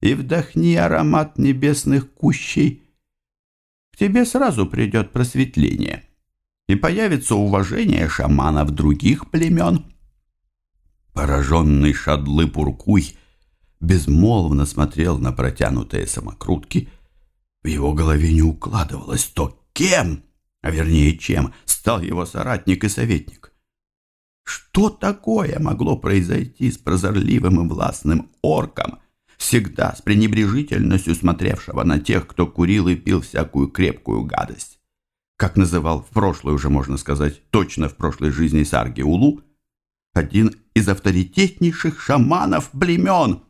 и вдохни аромат небесных кущей. К тебе сразу придет просветление» и появится уважение шаманов других племен. Пораженный Шадлы Пуркуй безмолвно смотрел на протянутые самокрутки. В его голове не укладывалось то, кем, а вернее чем, стал его соратник и советник. Что такое могло произойти с прозорливым и властным орком, всегда с пренебрежительностью смотревшего на тех, кто курил и пил всякую крепкую гадость? Как называл в прошлой уже, можно сказать, точно в прошлой жизни Сарги Улу, один из авторитетнейших шаманов племен.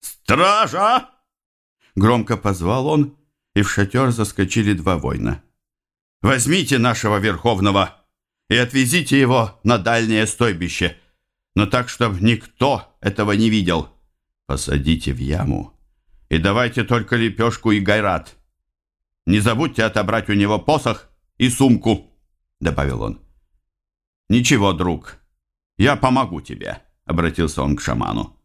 «Стража!» Громко позвал он, и в шатер заскочили два воина. «Возьмите нашего Верховного и отвезите его на дальнее стойбище, но так, чтобы никто этого не видел. Посадите в яму и давайте только лепешку и гайрат». Не забудьте отобрать у него посох и сумку», — добавил он. «Ничего, друг, я помогу тебе», — обратился он к шаману.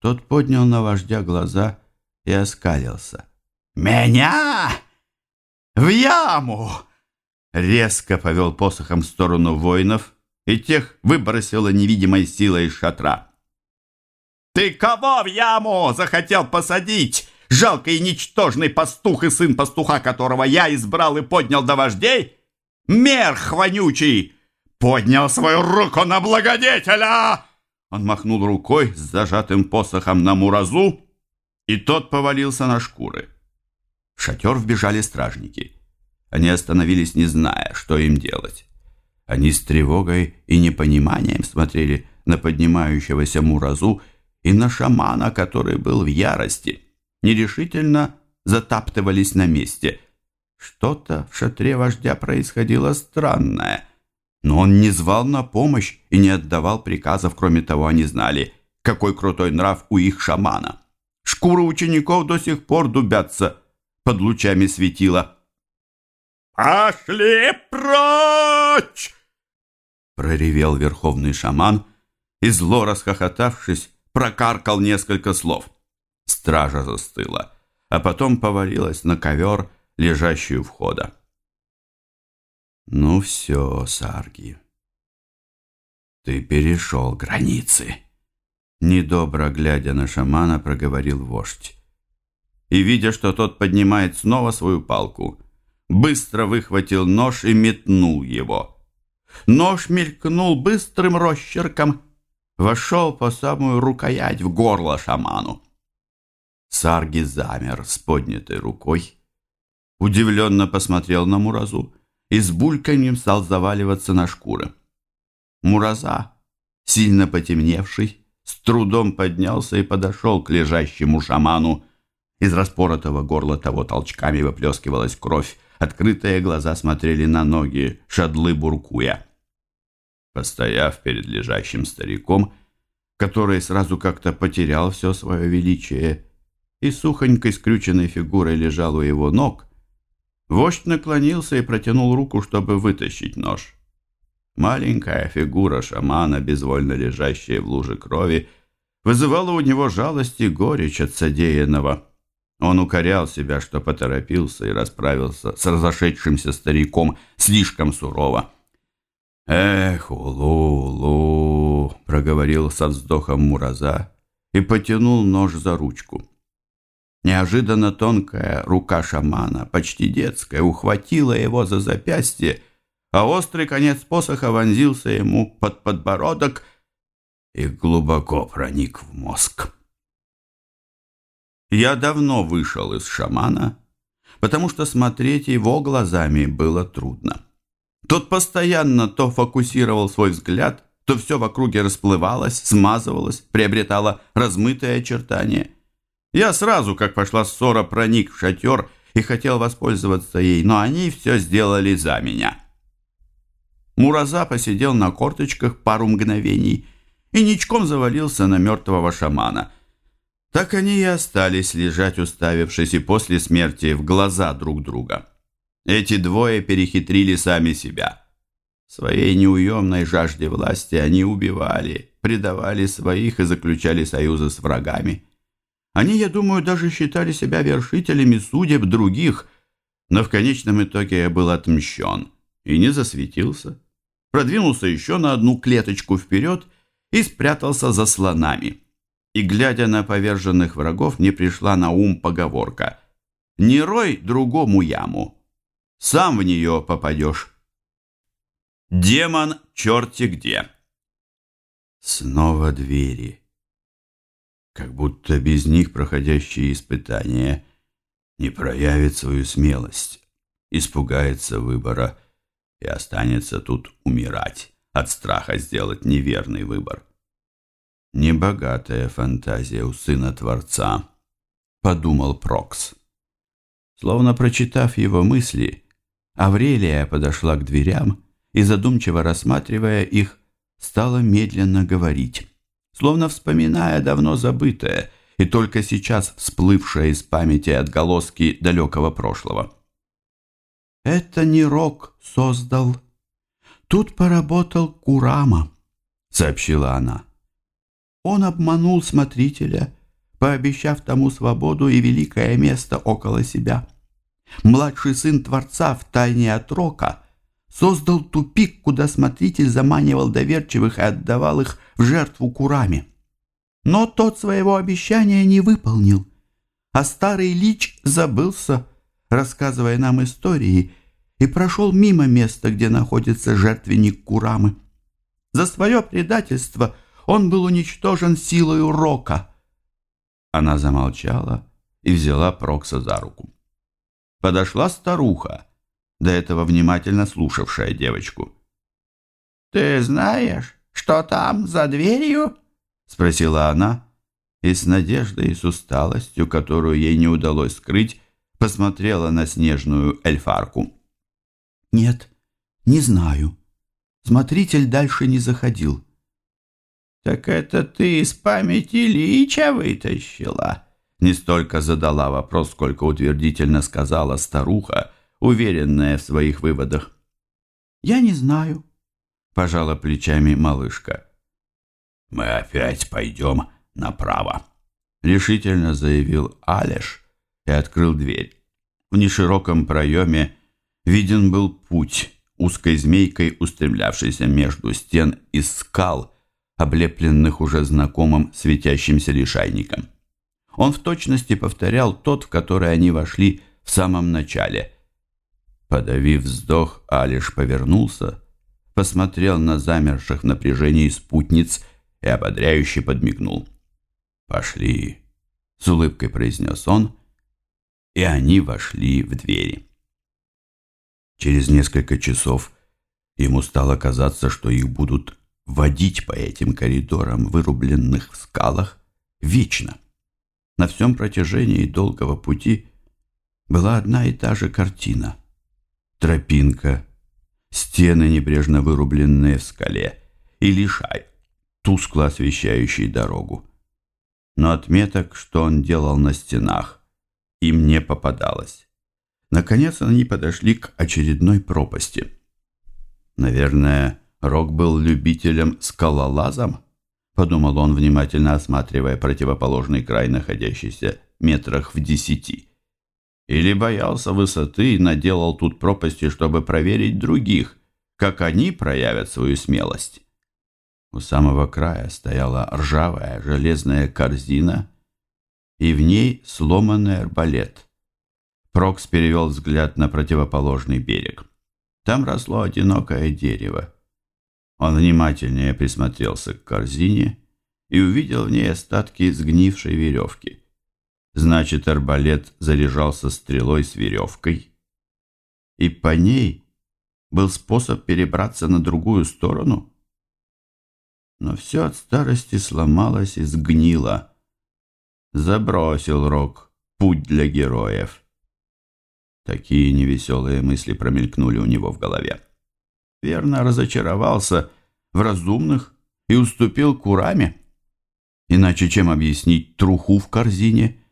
Тот поднял на вождя глаза и оскалился. «Меня? В яму!» Резко повел посохом в сторону воинов, и тех выбросило невидимой силой из шатра. «Ты кого в яму захотел посадить?» Жалкий и ничтожный пастух и сын пастуха, которого я избрал и поднял до вождей? Мерх вонючий! Поднял свою руку на благодетеля!» Он махнул рукой с зажатым посохом на муразу, и тот повалился на шкуры. В шатер вбежали стражники. Они остановились, не зная, что им делать. Они с тревогой и непониманием смотрели на поднимающегося муразу и на шамана, который был в ярости нерешительно затаптывались на месте. Что-то в шатре вождя происходило странное, но он не звал на помощь и не отдавал приказов, кроме того, они знали, какой крутой нрав у их шамана. Шкуры учеников до сих пор дубятся под лучами светила. «Пошли прочь!» проревел верховный шаман и, зло расхохотавшись, прокаркал несколько слов. Стража застыла, а потом повалилась на ковер, лежащий у входа. «Ну все, Сарги, ты перешел границы», — недобро глядя на шамана, проговорил вождь. И, видя, что тот поднимает снова свою палку, быстро выхватил нож и метнул его. Нож мелькнул быстрым росчерком, вошел по самую рукоять в горло шаману. Сарги замер с поднятой рукой, удивленно посмотрел на Муразу и с бульканьем стал заваливаться на шкуры. Мураза, сильно потемневший, с трудом поднялся и подошел к лежащему шаману. Из распоротого горла того толчками выплескивалась кровь, открытые глаза смотрели на ноги шадлы буркуя. Постояв перед лежащим стариком, который сразу как-то потерял все свое величие, и сухонькой скрюченной фигурой лежал у его ног, вождь наклонился и протянул руку, чтобы вытащить нож. Маленькая фигура шамана, безвольно лежащая в луже крови, вызывала у него жалость и горечь от содеянного. Он укорял себя, что поторопился и расправился с разошедшимся стариком слишком сурово. «Эх, Улу, Улу!» — проговорил со вздохом Мураза и потянул нож за ручку. Неожиданно тонкая рука шамана, почти детская, ухватила его за запястье, а острый конец посоха вонзился ему под подбородок и глубоко проник в мозг. Я давно вышел из шамана, потому что смотреть его глазами было трудно. Тот постоянно то фокусировал свой взгляд, то все в округе расплывалось, смазывалось, приобретало размытые очертания. Я сразу, как пошла ссора, проник в шатер и хотел воспользоваться ей, но они все сделали за меня. Мураза посидел на корточках пару мгновений и ничком завалился на мертвого шамана. Так они и остались лежать, уставившись и после смерти в глаза друг друга. Эти двое перехитрили сами себя. В своей неуемной жажде власти они убивали, предавали своих и заключали союзы с врагами. Они, я думаю, даже считали себя вершителями судеб других, но в конечном итоге я был отмщен и не засветился. Продвинулся еще на одну клеточку вперед и спрятался за слонами. И, глядя на поверженных врагов, мне пришла на ум поговорка «Не рой другому яму, сам в нее попадешь». Демон черти где. Снова двери как будто без них проходящие испытания не проявит свою смелость, испугается выбора и останется тут умирать от страха сделать неверный выбор. Небогатая фантазия у сына Творца, подумал Прокс. Словно прочитав его мысли, Аврелия подошла к дверям и, задумчиво рассматривая их, стала медленно говорить словно вспоминая давно забытое и только сейчас всплывшее из памяти отголоски далекого прошлого. «Это не Рок создал. Тут поработал Курама», — сообщила она. «Он обманул смотрителя, пообещав тому свободу и великое место около себя. Младший сын Творца в тайне от Рока — создал тупик, куда смотритель заманивал доверчивых и отдавал их в жертву курами. Но тот своего обещания не выполнил, а старый лич забылся, рассказывая нам истории, и прошел мимо места, где находится жертвенник Курамы. За свое предательство он был уничтожен силой урока. Она замолчала и взяла Прокса за руку. Подошла старуха, до этого внимательно слушавшая девочку. «Ты знаешь, что там за дверью?» — спросила она, и с надеждой и с усталостью, которую ей не удалось скрыть, посмотрела на снежную эльфарку. «Нет, не знаю. Смотритель дальше не заходил». «Так это ты из памяти Лича вытащила?» Не столько задала вопрос, сколько утвердительно сказала старуха, уверенная в своих выводах. «Я не знаю», — пожала плечами малышка. «Мы опять пойдем направо», — решительно заявил Алеш и открыл дверь. В нешироком проеме виден был путь, узкой змейкой устремлявшийся между стен из скал, облепленных уже знакомым светящимся лишайником. Он в точности повторял тот, в который они вошли в самом начале — Подавив вздох, Алиш повернулся, посмотрел на замерших в напряжении спутниц и ободряюще подмигнул. «Пошли», — с улыбкой произнес он, и они вошли в двери. Через несколько часов ему стало казаться, что их будут водить по этим коридорам, вырубленных в скалах, вечно. На всем протяжении долгого пути была одна и та же картина — тропинка, стены, небрежно вырубленные в скале, и лишай, тускло освещающий дорогу. Но отметок, что он делал на стенах, им не попадалось. Наконец они подошли к очередной пропасти. Наверное, Рок был любителем скалолазом, подумал он, внимательно осматривая противоположный край, находящийся метрах в десяти. Или боялся высоты и наделал тут пропасти, чтобы проверить других, как они проявят свою смелость. У самого края стояла ржавая железная корзина, и в ней сломанный арбалет. Прокс перевел взгляд на противоположный берег. Там росло одинокое дерево. Он внимательнее присмотрелся к корзине и увидел в ней остатки сгнившей веревки. Значит, арбалет заряжался стрелой с веревкой, и по ней был способ перебраться на другую сторону. Но все от старости сломалось и сгнило. Забросил Рок путь для героев. Такие невеселые мысли промелькнули у него в голове. Верно разочаровался в разумных и уступил кураме. Иначе чем объяснить труху в корзине?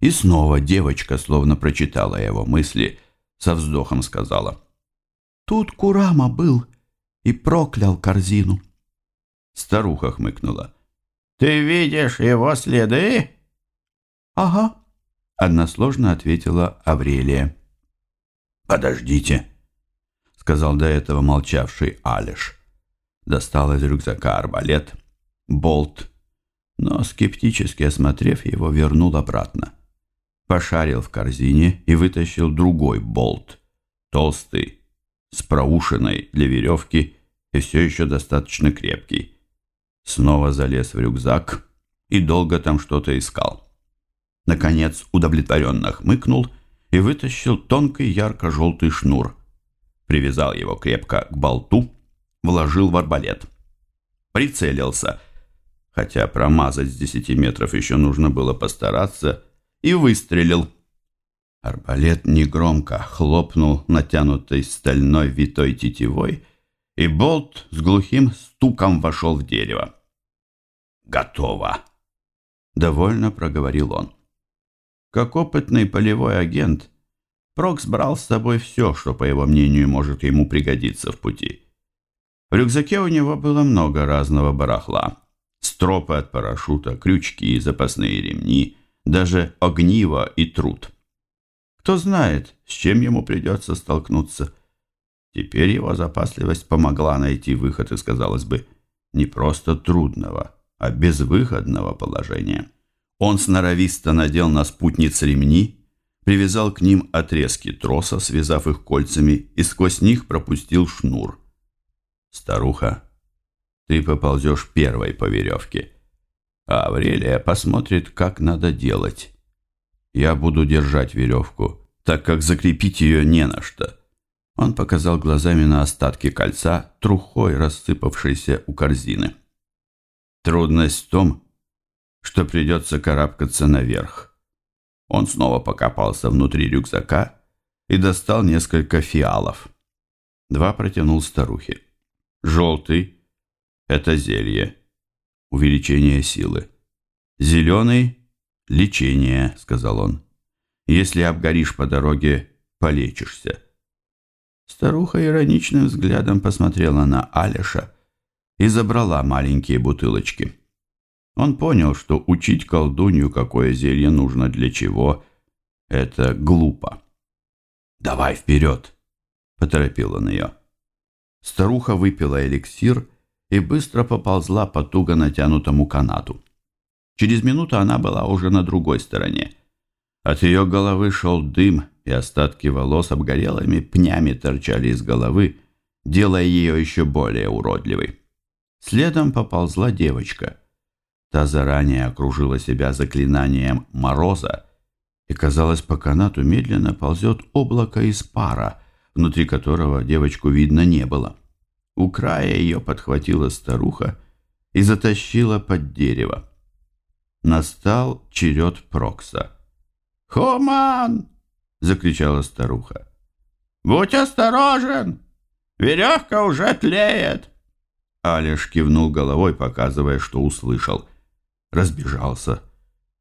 И снова девочка, словно прочитала его мысли, со вздохом сказала. «Тут Курама был и проклял корзину». Старуха хмыкнула. «Ты видишь его следы?» «Ага», — односложно ответила Аврелия. «Подождите», — сказал до этого молчавший Алиш. Достал из рюкзака арбалет, болт, но, скептически осмотрев его, вернул обратно пошарил в корзине и вытащил другой болт, толстый, с проушиной для веревки и все еще достаточно крепкий. Снова залез в рюкзак и долго там что-то искал. Наконец удовлетворенно хмыкнул и вытащил тонкий ярко-желтый шнур. Привязал его крепко к болту, вложил в арбалет. Прицелился, хотя промазать с десяти метров еще нужно было постараться – и выстрелил. Арбалет негромко хлопнул натянутой стальной витой тетивой, и болт с глухим стуком вошел в дерево. «Готово!» — довольно проговорил он. Как опытный полевой агент, Прокс брал с собой все, что, по его мнению, может ему пригодиться в пути. В рюкзаке у него было много разного барахла. Стропы от парашюта, крючки, запасные ремни — даже огниво и труд. Кто знает, с чем ему придется столкнуться. Теперь его запасливость помогла найти выход из, казалось бы, не просто трудного, а безвыходного положения. Он сноровисто надел на спутниц ремни, привязал к ним отрезки троса, связав их кольцами, и сквозь них пропустил шнур. «Старуха, ты поползешь первой по веревке», а Аврелия посмотрит, как надо делать. Я буду держать веревку, так как закрепить ее не на что. Он показал глазами на остатки кольца, трухой рассыпавшейся у корзины. Трудность в том, что придется карабкаться наверх. Он снова покопался внутри рюкзака и достал несколько фиалов. Два протянул старухе. Желтый — это зелье увеличение силы. «Зеленый — лечение», — сказал он. «Если обгоришь по дороге, полечишься». Старуха ироничным взглядом посмотрела на Алиша и забрала маленькие бутылочки. Он понял, что учить колдунью, какое зелье нужно для чего, это глупо. «Давай вперед!» — поторопил он ее. Старуха выпила эликсир и быстро поползла по туго натянутому канату. Через минуту она была уже на другой стороне. От ее головы шел дым, и остатки волос обгорелыми пнями торчали из головы, делая ее еще более уродливой. Следом поползла девочка. Та заранее окружила себя заклинанием мороза, и, казалось, по канату медленно ползет облако из пара, внутри которого девочку видно не было. У края ее подхватила старуха и затащила под дерево. Настал черед Прокса. «Хуман!» — закричала старуха. «Будь осторожен! Веревка уже тлеет!» Алиш кивнул головой, показывая, что услышал. Разбежался,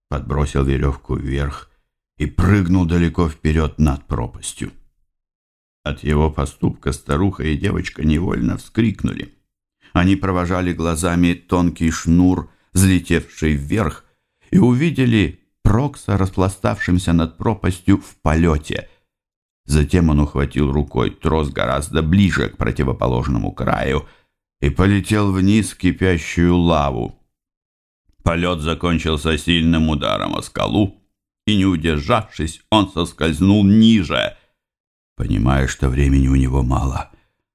подбросил веревку вверх и прыгнул далеко вперед над пропастью. От его поступка старуха и девочка невольно вскрикнули. Они провожали глазами тонкий шнур, взлетевший вверх, и увидели Прокса, распластавшимся над пропастью в полете. Затем он ухватил рукой трос гораздо ближе к противоположному краю и полетел вниз в кипящую лаву. Полет закончился сильным ударом о скалу, и, не удержавшись, он соскользнул ниже. Понимая, что времени у него мало,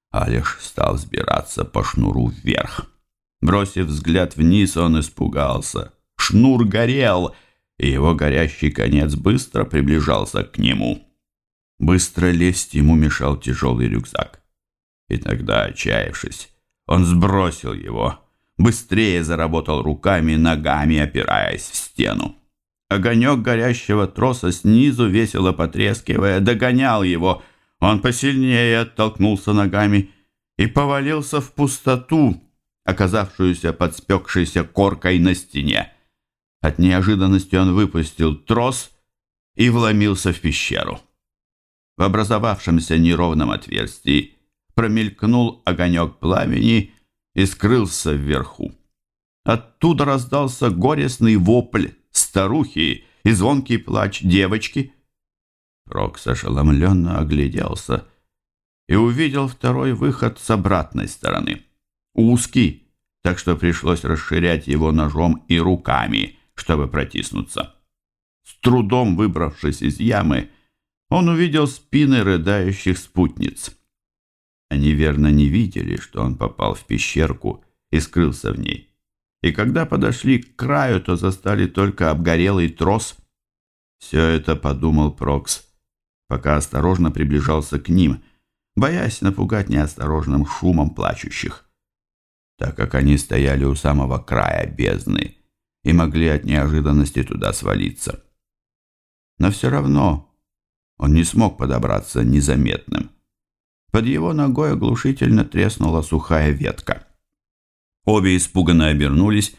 Алиш стал взбираться по шнуру вверх. Бросив взгляд вниз, он испугался. Шнур горел, и его горящий конец быстро приближался к нему. Быстро лезть ему мешал тяжелый рюкзак. И тогда, отчаявшись, он сбросил его, быстрее заработал руками, ногами, опираясь в стену. Огонек горящего троса снизу, весело потрескивая, догонял его. Он посильнее оттолкнулся ногами и повалился в пустоту, оказавшуюся под спекшейся коркой на стене. От неожиданности он выпустил трос и вломился в пещеру. В образовавшемся неровном отверстии промелькнул огонек пламени и скрылся вверху. Оттуда раздался горестный вопль старухи и звонкий плач девочки. Рокс ошеломленно огляделся и увидел второй выход с обратной стороны. Узкий, так что пришлось расширять его ножом и руками, чтобы протиснуться. С трудом выбравшись из ямы, он увидел спины рыдающих спутниц. Они верно не видели, что он попал в пещерку и скрылся в ней. И когда подошли к краю, то застали только обгорелый трос. Все это подумал Прокс, пока осторожно приближался к ним, боясь напугать неосторожным шумом плачущих. Так как они стояли у самого края бездны и могли от неожиданности туда свалиться. Но все равно он не смог подобраться незаметным. Под его ногой оглушительно треснула сухая ветка. Обе испуганно обернулись,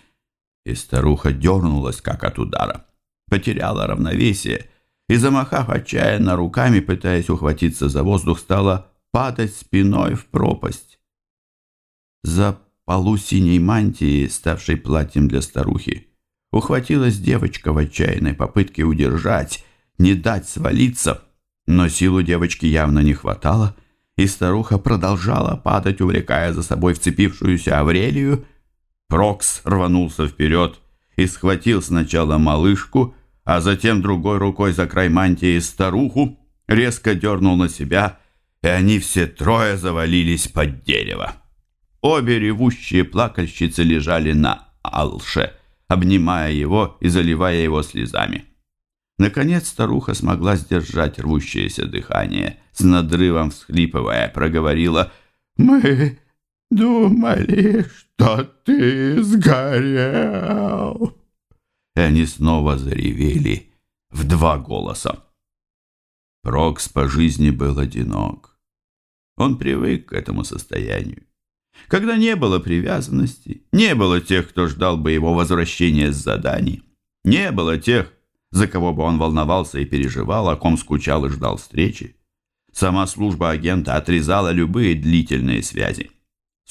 и старуха дернулась, как от удара. Потеряла равновесие и, замахав отчаянно руками, пытаясь ухватиться за воздух, стала падать спиной в пропасть. За полу синей мантии, ставшей платьем для старухи, ухватилась девочка в отчаянной попытке удержать, не дать свалиться — но силу девочки явно не хватало, и старуха продолжала падать, увлекая за собой вцепившуюся Аврелию. Прокс рванулся вперед и схватил сначала малышку, а затем другой рукой за край мантии старуху, резко дернул на себя, и они все трое завалились под дерево. Обе ревущие плакальщицы лежали на алше, обнимая его и заливая его слезами. Наконец старуха смогла сдержать рвущееся дыхание, с надрывом всхлипывая, проговорила «Мы думали, что ты сгорел». И они снова заревели в два голоса. Прокс по жизни был одинок. Он привык к этому состоянию. Когда не было привязанности, не было тех, кто ждал бы его возвращения с заданий, не было тех, за кого бы он волновался и переживал, о ком скучал и ждал встречи. Сама служба агента отрезала любые длительные связи.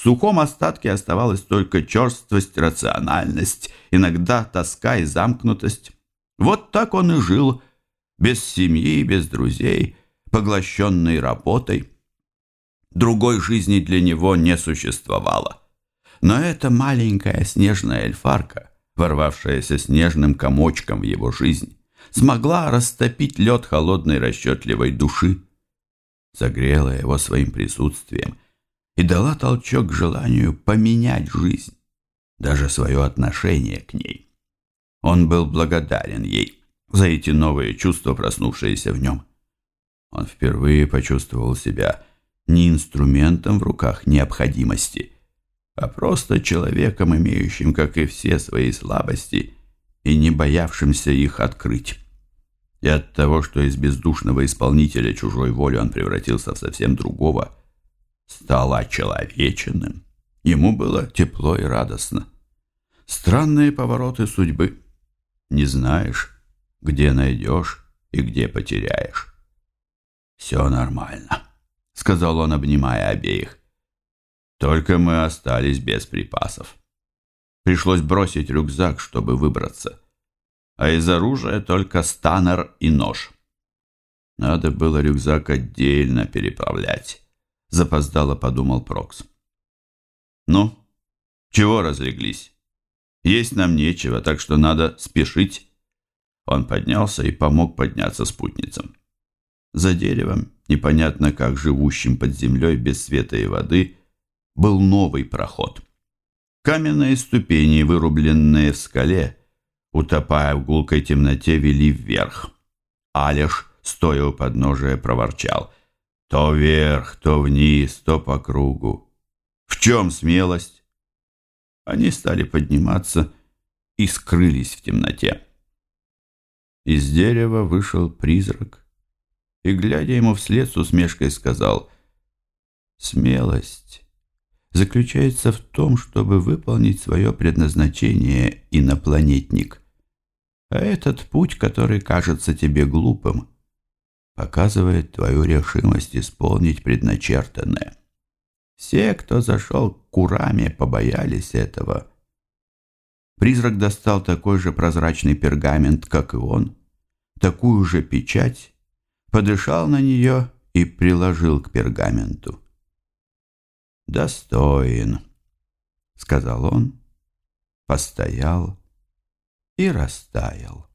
В сухом остатке оставалась только черствость, рациональность, иногда тоска и замкнутость. Вот так он и жил, без семьи, без друзей, поглощенный работой. Другой жизни для него не существовало. Но эта маленькая снежная эльфарка ворвавшаяся снежным комочком в его жизнь, смогла растопить лед холодной расчетливой души, согрела его своим присутствием и дала толчок желанию поменять жизнь, даже свое отношение к ней. Он был благодарен ей за эти новые чувства, проснувшиеся в нем. Он впервые почувствовал себя не инструментом в руках необходимости – а просто человеком, имеющим, как и все, свои слабости и не боявшимся их открыть. И от того, что из бездушного исполнителя чужой воли он превратился в совсем другого, стал очеловеченным. Ему было тепло и радостно. Странные повороты судьбы. Не знаешь, где найдешь и где потеряешь. «Все нормально», — сказал он, обнимая обеих. Только мы остались без припасов. Пришлось бросить рюкзак, чтобы выбраться. А из оружия только станер и нож. Надо было рюкзак отдельно переправлять. Запоздало подумал Прокс. Ну, чего разлеглись? Есть нам нечего, так что надо спешить. Он поднялся и помог подняться спутницам. За деревом, непонятно как живущим под землей без света и воды, был новый проход. Каменные ступени, вырубленные в скале, утопая в гулкой темноте, вели вверх. Алеш, стоя у подножия, проворчал. То вверх, то вниз, то по кругу. В чем смелость? Они стали подниматься и скрылись в темноте. Из дерева вышел призрак и, глядя ему вслед с усмешкой, сказал «Смелость заключается в том, чтобы выполнить свое предназначение, инопланетник. А этот путь, который кажется тебе глупым, показывает твою решимость исполнить предначертанное. Все, кто зашел к Кураме, побоялись этого. Призрак достал такой же прозрачный пергамент, как и он, такую же печать, подышал на нее и приложил к пергаменту достоин, — сказал он, постоял и растаял.